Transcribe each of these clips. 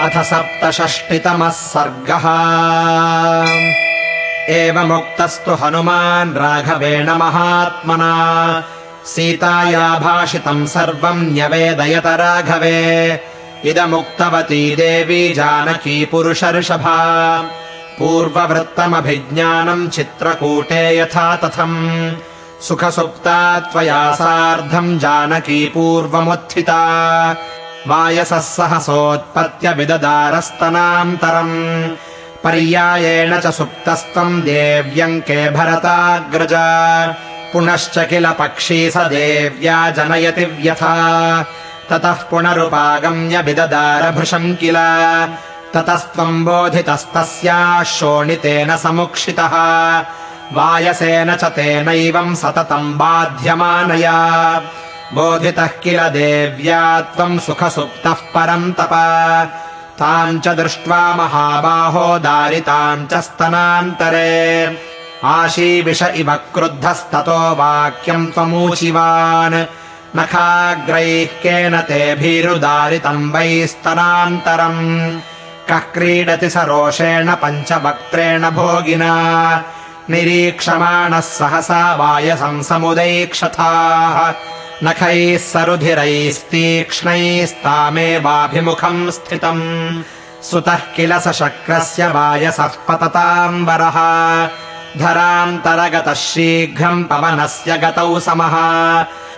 अथ सप्तषष्टितमः सर्गः। एवमुक्तस्तु हनुमान् राघवेण महात्मना। सीताया भाषितम् सर्वम् न्यवेदयत राघवे। इदमुक्तवती देवी जानकी पुरुषर्षभा पूर्ववृत्तमभिज्ञानम् चित्रकूटे यथा तथम् सुखसुप्ता त्वया सार्धम् जानकी पूर्वमुत्थिता वायसः सहसोत्पत्य विददारस्तनान्तरम् पर्यायेण च सुप्तस्त्वम् देव्यङ्के भरताग्रज। पुनश्च किल पक्षी स देव्या जनयति व्यथा। ततः पुनरुपागम्य विददारभृशम् किल। ततस्त्वम् बोधितस्तस्याः शोणितेन समुक्षितः। वायसेन च तेनैवम् सततम् बाध्यमानया बोधितः किल देव्या त्वम् सुखसुप्तः परम् तप। ताम् च दृष्ट्वा महाबाहो दारिताम् च स्तनान्तरे। आशीविष इव क्रुद्धस्ततो वाक्यम् त्वमूचिवान्। नखाग्रैः केन तेभिरुदारितम् वै स्तनान्तरम्। कः क्रीडति स रोषेण पञ्चवक्त्रेण भोगिना। निरीक्षमाणः सहसा वायसम् समुदैक्षथाः नखैः सरुधिरैस्तीक्ष्णैस्तामेवाभिमुखम् स्थितम्। सुतः किल स शक्रस्य वायसः पतताम् वरः धरान्तरगतः शीघ्रम् पवनस्य गतौ समः।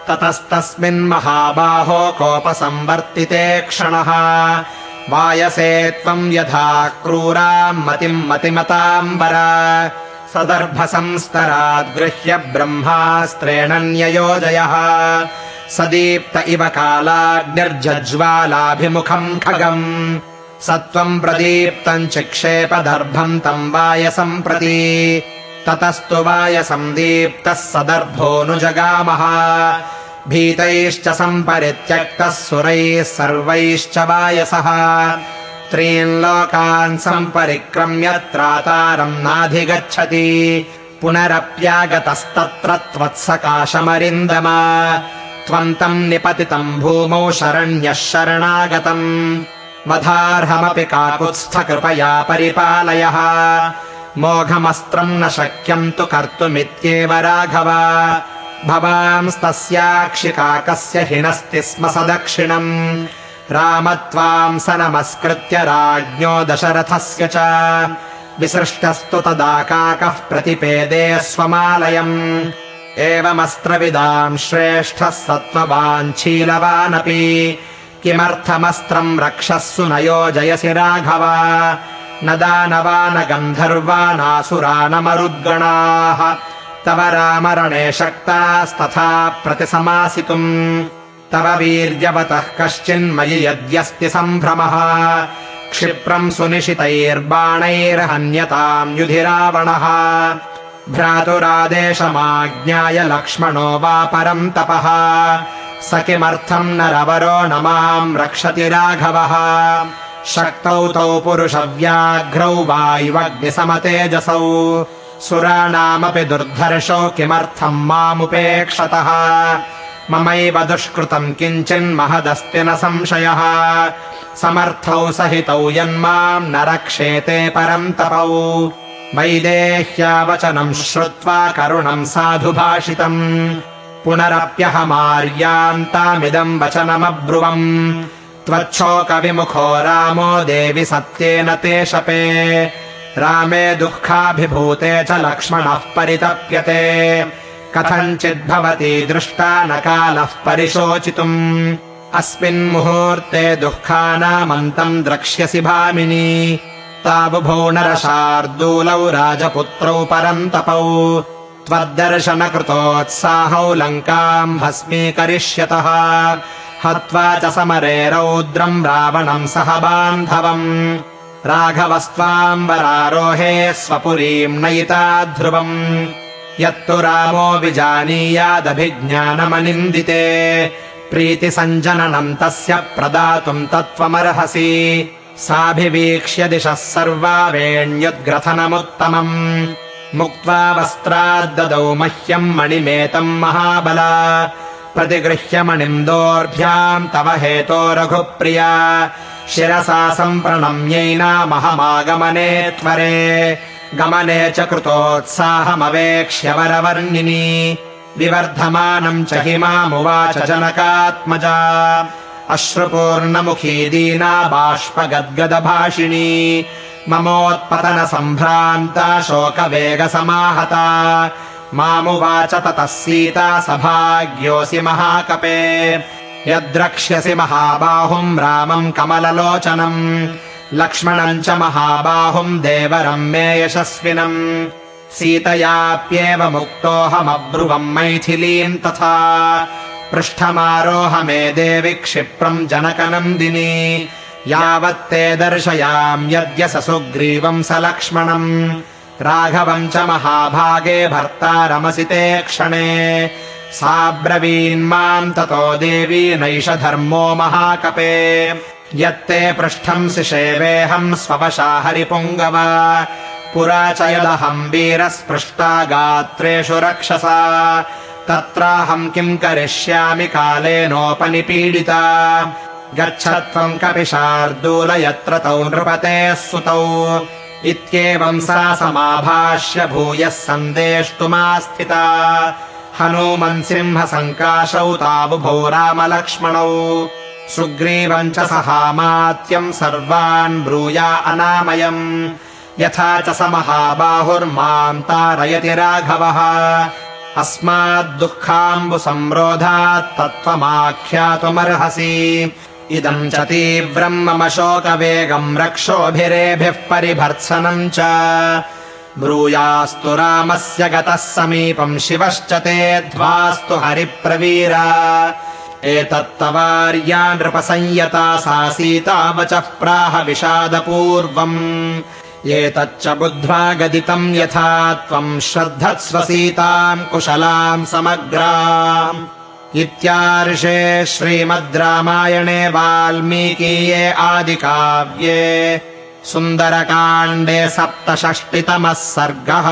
ततस्तस्मिन्महाबाहो कोपसंवर्तिते क्षणः। वायसे त्वम् यथा क्रूराम् मतिम् मतिमताम् वर सदर्भसंस्तराद्गृह्य ब्रह्मास्त्रेण न्ययोजयः सदीप्त इव कालाग्निर्जज्वालाभिमुखम् खगम्। स त्वम् प्रदीप्तम् चिक्षेपदर्भम् तम् वायसम् प्रति। ततस्तु वायसम् दीप्तः सदर्भोऽनुजगामः भीतैश्च सम्परित्यक्तः सुरैः सर्वैश्च वायसः त्रीन् लोकान् सम्परिक्रम्य त्रातारम् नाधिगच्छति। पुनरप्यागतस्तत्र त्वत्सकाशमरिन्दम त्वम् तम् निपतितम् भूमौ शरण्यः शरणागतम्। वधार्हमपि काकुत्स्थकृपया परिपालयः। मोघमस्त्रम् न शक्यम् तु कर्तुमित्येव राघव। भवांस्तस्याक्षिकाकस्य हिनस्ति स्म सदक्षिणम् राम त्वाम् स नमस्कृत्य राज्ञो दशरथस्य च। विसृष्टस्तु तदाकाकः प्रतिपेदे स्वमालयम्। एवमस्त्रविदाम् श्रेष्ठः सत्त्ववाञ्छीलवानपि। किमर्थमस्त्रम् रक्षःसु न योजयसि राघव। न दानवा न गन्धर्वा नासुरा न मरुद्गणाः। तव रामरणे शक्तास्तथा प्रतिसमासितुम् तव वीर्यवतः कश्चिन्मयि यद्यस्ति सम्भ्रमः। क्षिप्रम् सुनिशितैर्बाणैर्हन्यताम् युधिरावणः। भ्रातुरादेशमाज्ञाय लक्ष्मणो वा परम् तपः। स किमर्थम् नरवरो न माम् रक्षति राघवः। शक्तौ तौ पुरुषव्याघ्रौ वायुवग्निसमतेजसौ सुराणामपि दुर्धर्षौ किमर्थम् मामुपेक्षतः ममैव दुष्कृतम् किञ्चिन्महदस्ति न संशयः। समर्थौ सहितौ यन्माम् न रक्षेते परम् तपौ। वैदेह्यावचनम् श्रुत्वा करुणम् साधुभाषितम्। पुनरप्यहमार्यान्तामिदम् वचनमब्रुवम्। त्वच्छोकविमुखो रामो देवि सत्येन ते शपे। रामे दुःखाभिभूते च लक्ष्मणः परितप्यते कथञ्चिद्भवति दृष्टा न कालः परिशोचितुम्। अस्मिन्मुहूर्ते दुःखानामन्तम् द्रक्ष्यसि भामिनी। ताबुभौ नरशार्दूलौ राजपुत्रौ परम् तपौ। त्वद्दर्शनकृतोत्साहौ लङ्काम् भस्मीकरिष्यतः। हत्वा च समरे रौद्रम् रावणम् सह बान्धवम्। राघवस्त्वाम् वरारोहे स्वपुरीम् नयिता ध्रुवम् यत्तु रामो विजानीयादभिज्ञानमनिन्दिते। प्रीतिसञ्जननम् तस्य प्रदातुम् तत्त्वमर्हसि। साभिवीक्ष्य दिशः सर्वा वेण्युद्ग्रथनमुत्तमम् मुक्त्वा वस्त्राद्ददौ मह्यम् मणिमेतम् महाबला। प्रतिगृह्यमणिम् दोर्भ्याम् तव हेतो रघुप्रिया। शिरसा सम्प्रणम्यैनामहमागमने त्वरे गमने च कृतोत्साहमवेक्ष्य वरवर्णिनि। विवर्धमानम् च हि मामुवाच जनकात्मजा। अश्रुपूर्णमुखी दीना बाष्पगद्गदभाषिणी। ममोत्पतनसम्भ्रान्ता शोकवेगसमाहता। मामुवाच ततः सीता सभाग्योऽसि महाकपे। यद्रक्ष्यसि महाबाहुम् रामम् कमललोचनम् लक्ष्मणम् च महाबाहुम् देवरम् मे यशस्विनम्। सीतयाप्येव मुक्तोऽहमब्रुवम् मैथिलीम् तथा। पृष्ठमारोह मे देवि क्षिप्रम् जनकनन्दिनी यावत्ते दर्शयाम्यद्य स सुग्रीवम् स लक्ष्मणम्। राघवम् च महाभागे भर्तारमसि ते क्षणे। साब्रवीन्माम् ततो देवी नैष धर्मो महाकपे यत्ते पृष्ठम् सिषेवेऽहम् स्ववशा हरिपुङ्गव। पुरा च यदहम् वीरस्पृष्टा गात्रेषु रक्षसा। तत्राहम् किम् करिष्यामि कालेनोपनिपीडिता। गच्छ त्वम् कपिशार्दूल यत्र तौ नृपतेः सुतौ। इत्येवम् सा समाभाष्य भूयः सन्देष्टुमास्थिता। हनूमन् सिंहसङ्काशौ तावुभौ रामलक्ष्मणौ सुग्रीवम् च सहामात्यम् सर्वान् ब्रूया अनामयम्। यथा च स महाबाहुर्माम् तारयति राघवः। अस्माद्दुःखाम्बुसंरोधात् तत्त्वमाख्यातुमर्हसि। इदम् च शोकवेगम् रक्षोभिरेभिः परिभर्त्सनम् च। ब्रूयास्तु रामस्य गतः समीपम् शिवश्च ते ध्वास्तु हरिप्रवीर एतत्तवार्या नृपसंयता सा सीता वचः प्राह विषादपूर्वम्। एतच्च बुद्ध्वा गदितम् यथा त्वम् श्रद्धत्स्व सीताम् कुशलाम् समग्रा इत्यार्षे श्रीमद् रामायणे वाल्मीकीये आदिकाव्ये सुन्दरकाण्डे सप्तषष्टितमः सर्गः